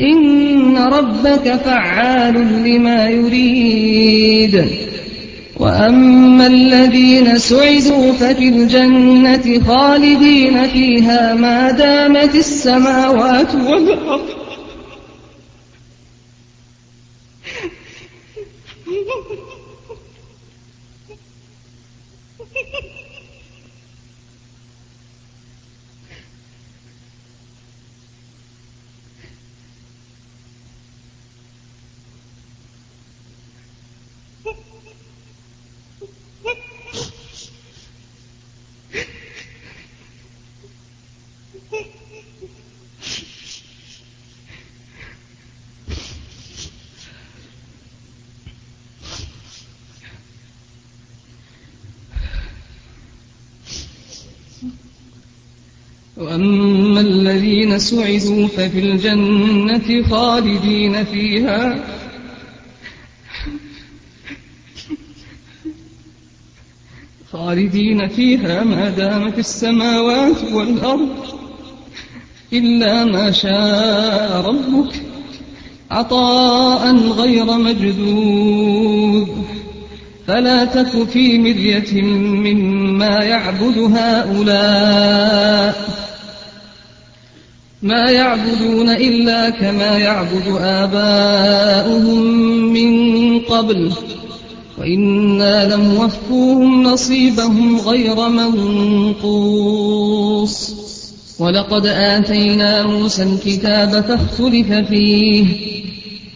إن ربك فعال لما يريد. وأما الذين سعدوا ففي الجنة خالدين فيها ما دامت السماوات والأرض. وأما الذين سعدوا ففي الجنة خالدين فيها. خالدين فيها ما دامت السماوات والأرض إلا ما شاء ربك. عطاء غير مجدود فلا تك في مرية مما يعبد هؤلاء ما يعبدون إلا كما يعبد آباؤهم من قبل وإنا لم وفوهم نصيبهم غير منقوص. ولقد آتينا موسى الكتاب فاختلف فيه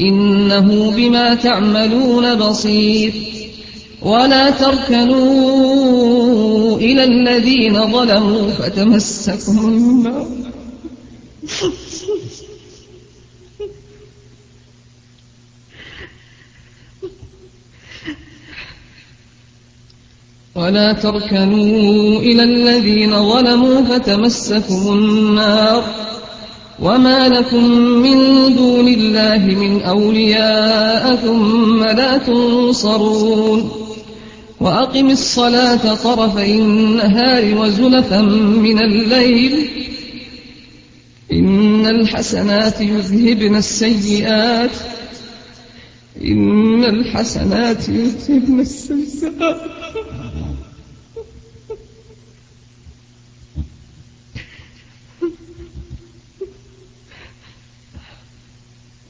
إنه بما تعملون بصير. ولا تركنوا إلى الذين ظلموا فتمسكم النار ولا تركنوا إلى الذين ظلموا فتمسكم النار. وما لكم من دون الله من أولياء ثم لا تنصرون. وأقم الصلاة طرفي النهار وزلفا من الليل. إن الحسنات يذهبن السيئات. إن الحسنات يذهبن السيئات.